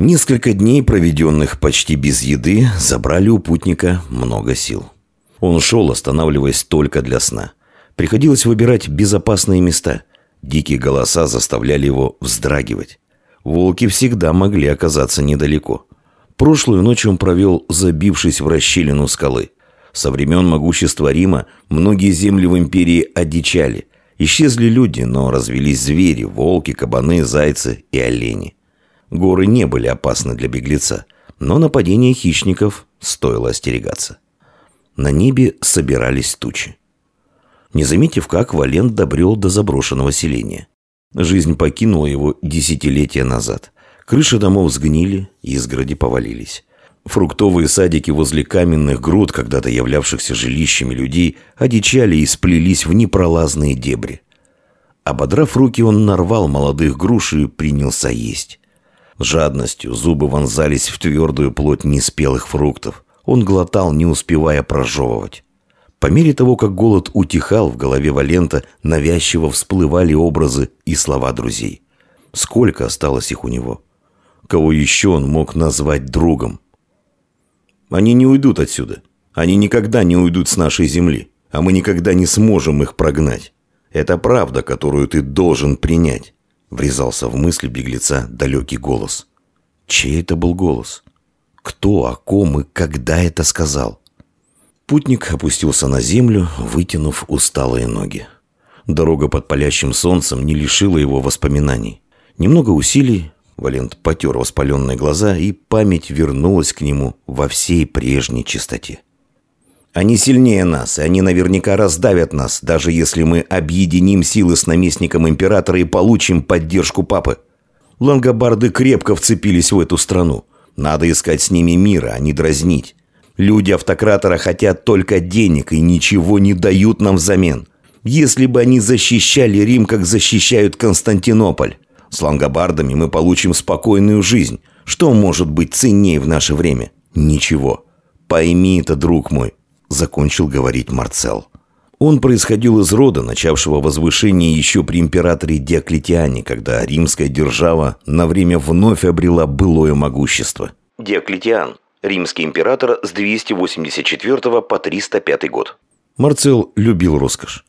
Несколько дней, проведенных почти без еды, забрали у путника много сил. Он шел, останавливаясь только для сна. Приходилось выбирать безопасные места. Дикие голоса заставляли его вздрагивать. Волки всегда могли оказаться недалеко. Прошлую ночь он провел, забившись в расщелину скалы. Со времен могущества Рима многие земли в империи одичали. Исчезли люди, но развелись звери, волки, кабаны, зайцы и олени. Горы не были опасны для беглеца, но нападения хищников стоило остерегаться. На небе собирались тучи. Не заметив как, Валент добрел до заброшенного селения. Жизнь покинула его десятилетия назад. Крыши домов сгнили, изгороди повалились. Фруктовые садики возле каменных груд, когда-то являвшихся жилищами людей, одичали и сплелись в непролазные дебри. Ободрав руки, он нарвал молодых груш и принялся есть. С жадностью зубы вонзались в твердую плоть неспелых фруктов. Он глотал, не успевая прожевывать. По мере того, как голод утихал, в голове Валента навязчиво всплывали образы и слова друзей. Сколько осталось их у него? Кого еще он мог назвать другом? Они не уйдут отсюда. Они никогда не уйдут с нашей земли, а мы никогда не сможем их прогнать. Это правда, которую ты должен принять. Врезался в мысли беглеца далекий голос. Чей это был голос? Кто, о ком и когда это сказал? Путник опустился на землю, вытянув усталые ноги. Дорога под палящим солнцем не лишила его воспоминаний. Немного усилий, Валент потер воспаленные глаза, и память вернулась к нему во всей прежней чистоте. Они сильнее нас, и они наверняка раздавят нас, даже если мы объединим силы с наместником императора и получим поддержку папы. Лангобарды крепко вцепились в эту страну. Надо искать с ними мира, а не дразнить. Люди автократора хотят только денег и ничего не дают нам взамен. Если бы они защищали Рим, как защищают Константинополь. С лангобардами мы получим спокойную жизнь. Что может быть ценнее в наше время? Ничего. Пойми это, друг мой. Закончил говорить Марцел. Он происходил из рода, начавшего возвышение еще при императоре Диоклетиане, когда римская держава на время вновь обрела былое могущество. Диоклетиан. Римский император с 284 по 305 год. Марцел любил роскошь.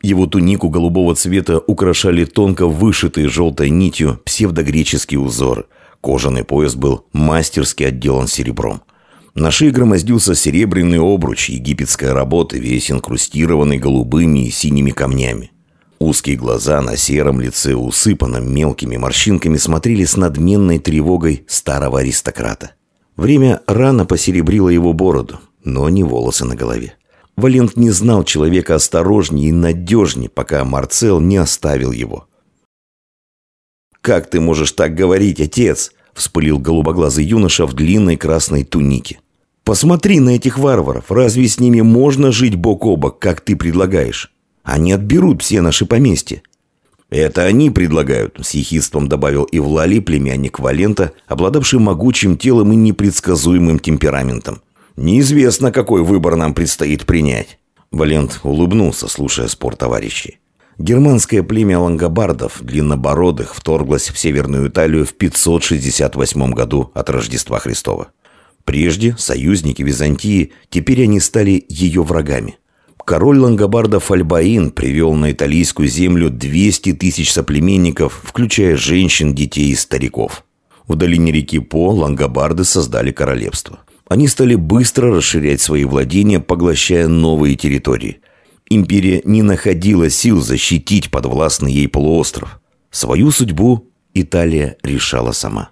Его тунику голубого цвета украшали тонко вышитые желтой нитью псевдогреческие узоры. Кожаный пояс был мастерски отделан серебром. На шее громоздился серебряный обруч египетской работы, весь инкрустированный голубыми и синими камнями. Узкие глаза на сером лице, усыпанном мелкими морщинками, смотрели с надменной тревогой старого аристократа. Время рано посеребрило его бороду, но не волосы на голове. Валент не знал человека осторожнее и надежнее, пока Марцел не оставил его. «Как ты можешь так говорить, отец?» – вспылил голубоглазый юноша в длинной красной тунике. Посмотри на этих варваров. Разве с ними можно жить бок о бок, как ты предлагаешь? Они отберут все наши поместья. Это они предлагают, с ехидством добавил Ивлали, племянник Валента, обладавший могучим телом и непредсказуемым темпераментом. Неизвестно, какой выбор нам предстоит принять. Валент улыбнулся, слушая спор товарищей. Германское племя лангобардов, длиннобородых, вторглось в Северную Италию в 568 году от Рождества Христова. Прежде союзники Византии, теперь они стали ее врагами. Король лангобардов Альбаин привел на италийскую землю 200 тысяч соплеменников, включая женщин, детей и стариков. В долине реки По лангобарды создали королевство. Они стали быстро расширять свои владения, поглощая новые территории. Империя не находила сил защитить подвластный ей полуостров. Свою судьбу Италия решала сама.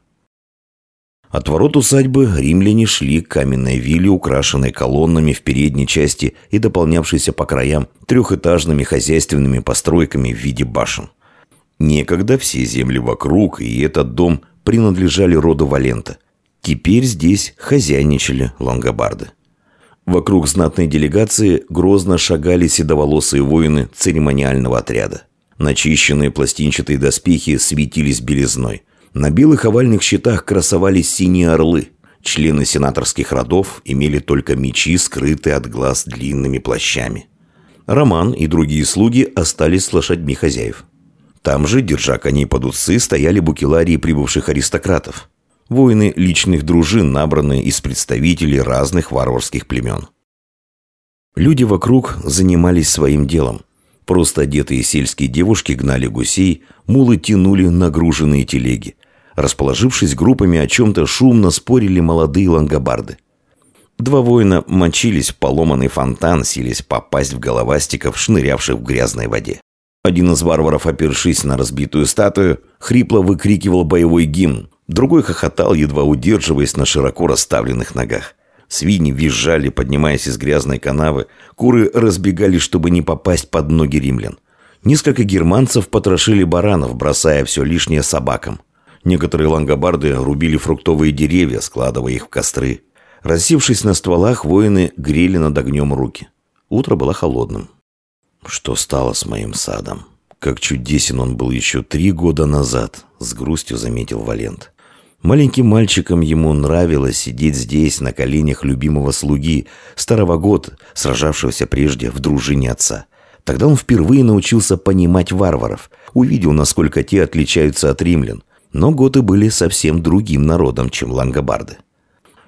От ворот усадьбы римляне шли к каменной вилле, украшенной колоннами в передней части и дополнявшейся по краям трехэтажными хозяйственными постройками в виде башен. Некогда все земли вокруг и этот дом принадлежали роду Валента. Теперь здесь хозяйничали лангобарды. Вокруг знатной делегации грозно шагали седоволосые воины церемониального отряда. Начищенные пластинчатые доспехи светились белизной – на белых овальных щитах красовались синие орлы. Члены сенаторских родов имели только мечи, скрытые от глаз длинными плащами. Роман и другие слуги остались с лошадьми хозяев. Там же, держа коней под усы, стояли букеларии прибывших аристократов. Воины личных дружин, набранные из представителей разных варварских племен. Люди вокруг занимались своим делом. Просто одетые сельские девушки гнали гусей, мулы тянули нагруженные телеги. Расположившись группами, о чем-то шумно спорили молодые лангобарды. Два воина мочились в поломанный фонтан, сились попасть в головастиков, шнырявших в грязной воде. Один из варваров, опершись на разбитую статую, хрипло выкрикивал боевой гимн. Другой хохотал, едва удерживаясь на широко расставленных ногах. Свиньи визжали, поднимаясь из грязной канавы. Куры разбегались, чтобы не попасть под ноги римлян. Несколько германцев потрошили баранов, бросая все лишнее собакам. Некоторые лангобарды рубили фруктовые деревья, складывая их в костры. Рассевшись на стволах, воины грели над огнем руки. Утро было холодным. Что стало с моим садом? Как чудесен он был еще три года назад, с грустью заметил Валент. Маленьким мальчиком ему нравилось сидеть здесь, на коленях любимого слуги, старого год, сражавшегося прежде в дружине отца. Тогда он впервые научился понимать варваров, увидел, насколько те отличаются от римлян. Но готы были совсем другим народом, чем лангобарды.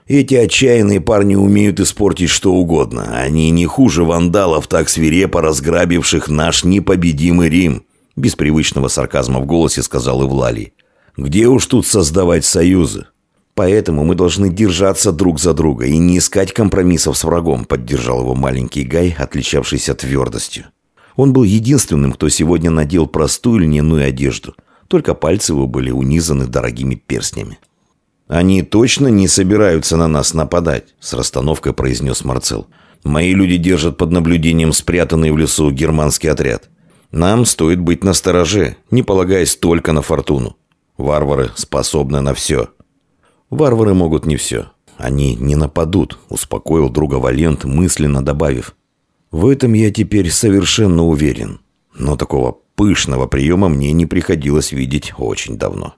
Эти отчаянные парни умеют испортить что угодно. Они не хуже вандалов, так свирепо разграбивших наш непобедимый Рим. Без привычного сарказма в голосе сказал Ивлалий. Где уж тут создавать союзы? Поэтому мы должны держаться друг за друга и не искать компромиссов с врагом, поддержал его маленький Гай, отличавшийся твердостью. Он был единственным, кто сегодня надел простую льняную одежду. Только пальцы его были унизаны дорогими перстнями. «Они точно не собираются на нас нападать», — с расстановкой произнес Марцел. «Мои люди держат под наблюдением спрятанный в лесу германский отряд. Нам стоит быть настороже, не полагаясь только на фортуну. Варвары способны на все». «Варвары могут не все. Они не нападут», — успокоил друга Валент, мысленно добавив. «В этом я теперь совершенно уверен. Но такого пышного приема мне не приходилось видеть очень давно».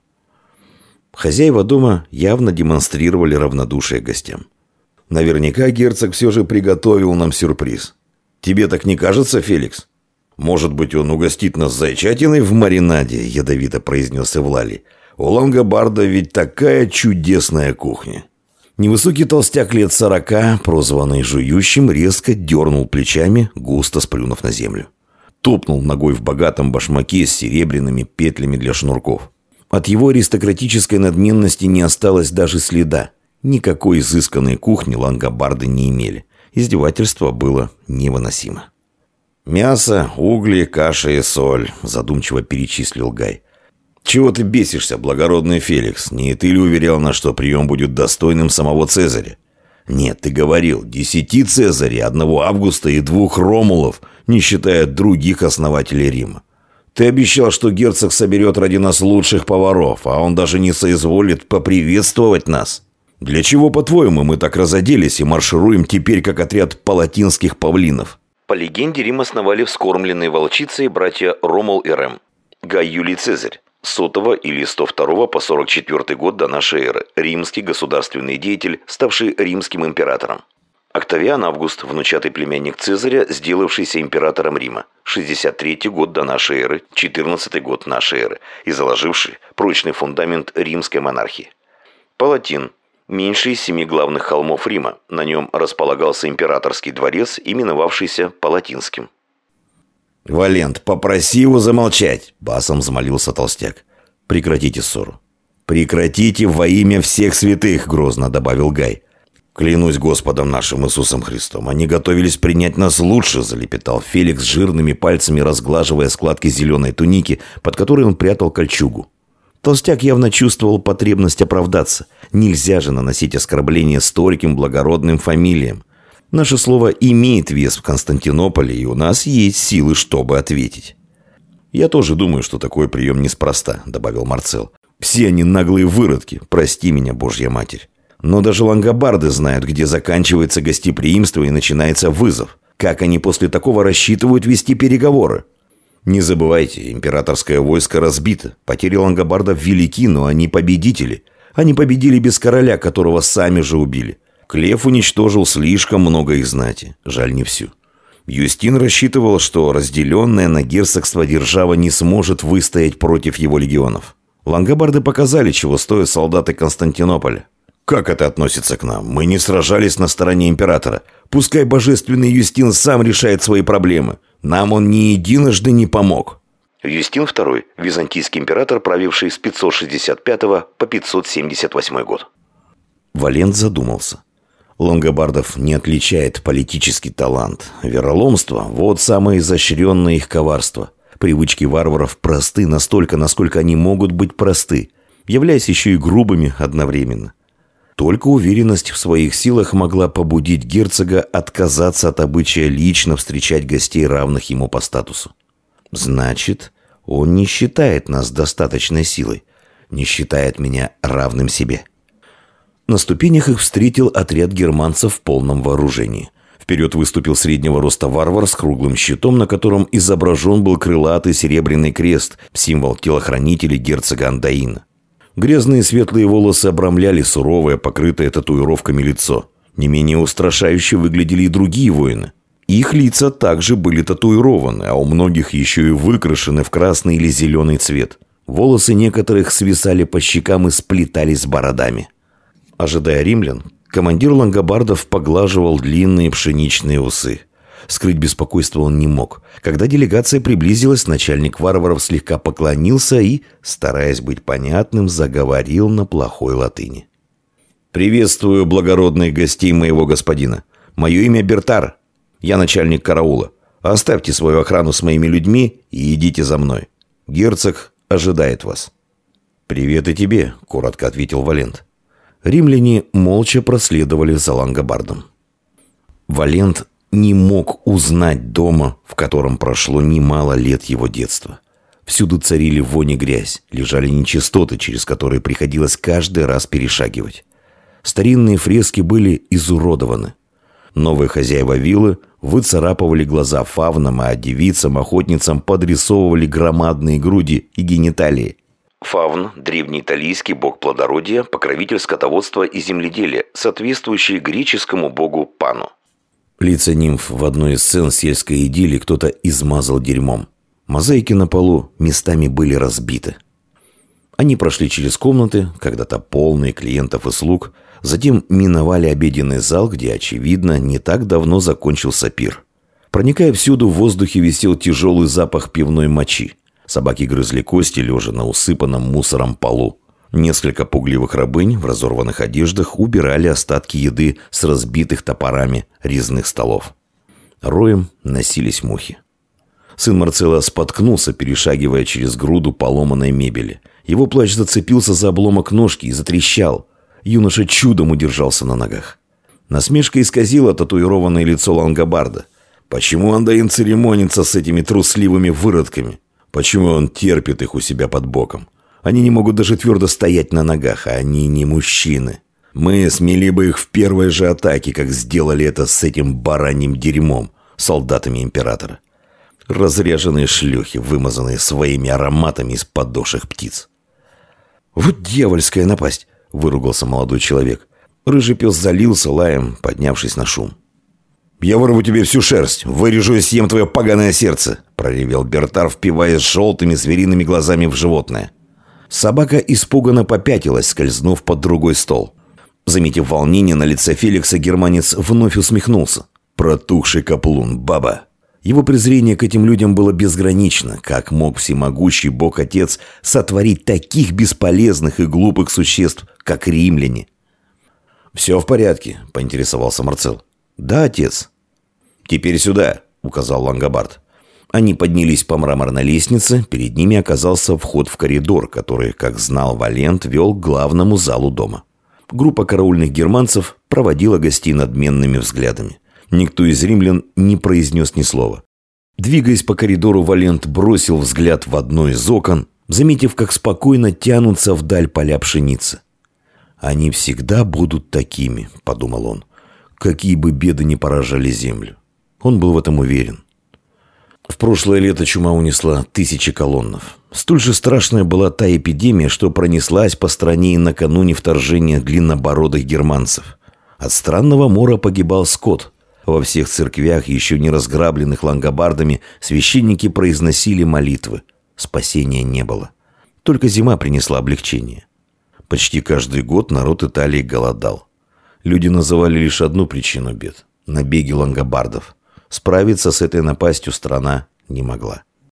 Хозяева дома явно демонстрировали равнодушие гостям. Наверняка герцог все же приготовил нам сюрприз. Тебе так не кажется, Феликс? Может быть, он угостит нас зайчатиной в маринаде, ядовито произнес Эвлали. У Лангобарда ведь такая чудесная кухня. Невысокий толстяк лет сорока, прозванный жующим, резко дернул плечами, густо сплюнув на землю. Топнул ногой в богатом башмаке с серебряными петлями для шнурков. От его аристократической надменности не осталось даже следа. Никакой изысканной кухни лангобарды не имели. Издевательство было невыносимо. «Мясо, угли, каша и соль», – задумчиво перечислил Гай. «Чего ты бесишься, благородный Феликс? Не ты ли уверял нас, что прием будет достойным самого Цезаря?» «Нет, ты говорил, десяти Цезарей, одного Августа и двух Ромулов, не считая других основателей Рима. Ты обещал, что герцог соберет ради нас лучших поваров, а он даже не соизволит поприветствовать нас. Для чего, по-твоему, мы так разоделись и маршируем теперь, как отряд палатинских павлинов?» По легенде, Рим основали вскормленные волчицы братья Ромул и Рем. Гай Юлий Цезарь. Сотого или 102 по 44 год до нашей эры. Римский государственный деятель, ставший римским императором. Октавиан Август, внучатый племянник Цезаря, сделавшийся императором Рима, 63 год до нашей эры, 14 год нашей эры, и заложивший прочный фундамент римской монархии. Палатин, меньший из семи главных холмов Рима, на нем располагался императорский дворец, именовавшийся Палатинским. «Валент, попроси его замолчать!» – басом взмолился толстяк. «Прекратите ссору». «Прекратите во имя всех святых!» – грозно добавил Гай. «Клянусь Господом нашим Иисусом Христом, они готовились принять нас лучше», – залепетал Феликс жирными пальцами, разглаживая складки зеленой туники, под которой он прятал кольчугу. Толстяк явно чувствовал потребность оправдаться. Нельзя же наносить оскорбления стольким благородным фамилиям. Наше слово имеет вес в Константинополе, и у нас есть силы, чтобы ответить. «Я тоже думаю, что такой прием неспроста», – добавил Марцел. «Все они наглые выродки, прости меня, Божья Матерь». Но даже лангобарды знают, где заканчивается гостеприимство и начинается вызов. Как они после такого рассчитывают вести переговоры? Не забывайте, императорское войско разбито. Потери лангобардов велики, но они победители. Они победили без короля, которого сами же убили. Клев уничтожил слишком много их знати. Жаль, не всю. Юстин рассчитывал, что разделенная на герцогство держава не сможет выстоять против его легионов. Лангобарды показали, чего стоят солдаты Константинополя. Как это относится к нам? Мы не сражались на стороне императора. Пускай божественный Юстин сам решает свои проблемы. Нам он ни единожды не помог. Юстин II – византийский император, правивший с 565 по 578 год. Валент задумался. Лонгобардов не отличает политический талант. Вероломство – вот самое изощренное их коварство. Привычки варваров просты настолько, насколько они могут быть просты, являясь еще и грубыми одновременно. Только уверенность в своих силах могла побудить герцога отказаться от обычая лично встречать гостей, равных ему по статусу. Значит, он не считает нас достаточной силой, не считает меня равным себе. На ступенях их встретил отряд германцев в полном вооружении. Вперед выступил среднего роста варвар с круглым щитом, на котором изображен был крылатый серебряный крест, символ телохранителей герцога Андаина. Грязные светлые волосы обрамляли суровое, покрытое татуировками лицо. Не менее устрашающе выглядели и другие воины. Их лица также были татуированы, а у многих еще и выкрашены в красный или зеленый цвет. Волосы некоторых свисали по щекам и сплетались бородами. Ожидая римлян, командир лангобардов поглаживал длинные пшеничные усы. Скрыть беспокойство он не мог. Когда делегация приблизилась, начальник варваров слегка поклонился и, стараясь быть понятным, заговорил на плохой латыни. «Приветствую благородных гостей моего господина. Мое имя Бертар. Я начальник караула. Оставьте свою охрану с моими людьми и идите за мной. Герцог ожидает вас». «Привет и тебе», — коротко ответил Валент. Римляне молча проследовали за Лангобардом. Валент не мог узнать дома, в котором прошло немало лет его детства. Всюду царили вонь и грязь, лежали нечистоты, через которые приходилось каждый раз перешагивать. Старинные фрески были изуродованы. Новые хозяева виллы выцарапывали глаза фавнам, а девицам-охотницам подрисовывали громадные груди и гениталии – Фавн – древнеиталийский бог плодородия, покровитель скотоводства и земледелия, соответствующий греческому богу Пану. Лица нимф в одной из сцен сельской идиллии кто-то измазал дерьмом. Мозаики на полу местами были разбиты. Они прошли через комнаты, когда-то полные клиентов и слуг, затем миновали обеденный зал, где, очевидно, не так давно закончился пир. Проникая всюду, в воздухе висел тяжелый запах пивной мочи. Собаки грызли кости, лежа на усыпанном мусором полу. Несколько пугливых рабынь в разорванных одеждах убирали остатки еды с разбитых топорами резных столов. Роем носились мухи. Сын Марцела споткнулся, перешагивая через груду поломанной мебели. Его плащ зацепился за обломок ножки и затрещал. Юноша чудом удержался на ногах. Насмешка исказила татуированное лицо Лангобарда. Почему Андаин церемонится с этими трусливыми выродками? Почему он терпит их у себя под боком? Они не могут даже твердо стоять на ногах, а они не мужчины. Мы смели бы их в первой же атаке, как сделали это с этим бараньим дерьмом, солдатами императора. Разряженные шлюхи, вымазанные своими ароматами из подоших птиц. «Вот дьявольская напасть!» – выругался молодой человек. Рыжий пес залился лаем, поднявшись на шум. «Я вырву тебе всю шерсть, вырежу и съем твое поганое сердце!» – проревел Бертар, впиваясь желтыми звериными глазами в животное. Собака испуганно попятилась, скользнув под другой стол. Заметив волнение на лице Феликса, германец вновь усмехнулся. «Протухший каплун, баба!» Его презрение к этим людям было безгранично. Как мог всемогущий бог-отец сотворить таких бесполезных и глупых существ, как римляне? «Все в порядке», — поинтересовался Марцел. «Да, отец». «Теперь сюда», — указал Лангобард. Они поднялись по мраморной лестнице, перед ними оказался вход в коридор, который, как знал Валент, вел к главному залу дома. Группа караульных германцев проводила гостей надменными взглядами. Никто из римлян не произнес ни слова. Двигаясь по коридору, Валент бросил взгляд в одно из окон, заметив, как спокойно тянутся вдаль поля пшеницы. «Они всегда будут такими», — подумал он какие бы беды ни поражали землю. Он был в этом уверен. В прошлое лето чума унесла тысячи колоннов. Столь же страшная была та эпидемия, что пронеслась по стране и накануне вторжения длиннобородых германцев. От странного мора погибал скот. Во всех церквях, еще не разграбленных лангобардами, священники произносили молитвы. Спасения не было. Только зима принесла облегчение. Почти каждый год народ Италии голодал. Люди называли лишь одну причину бед – набеги лангобардов. Справиться с этой напастью страна не могла.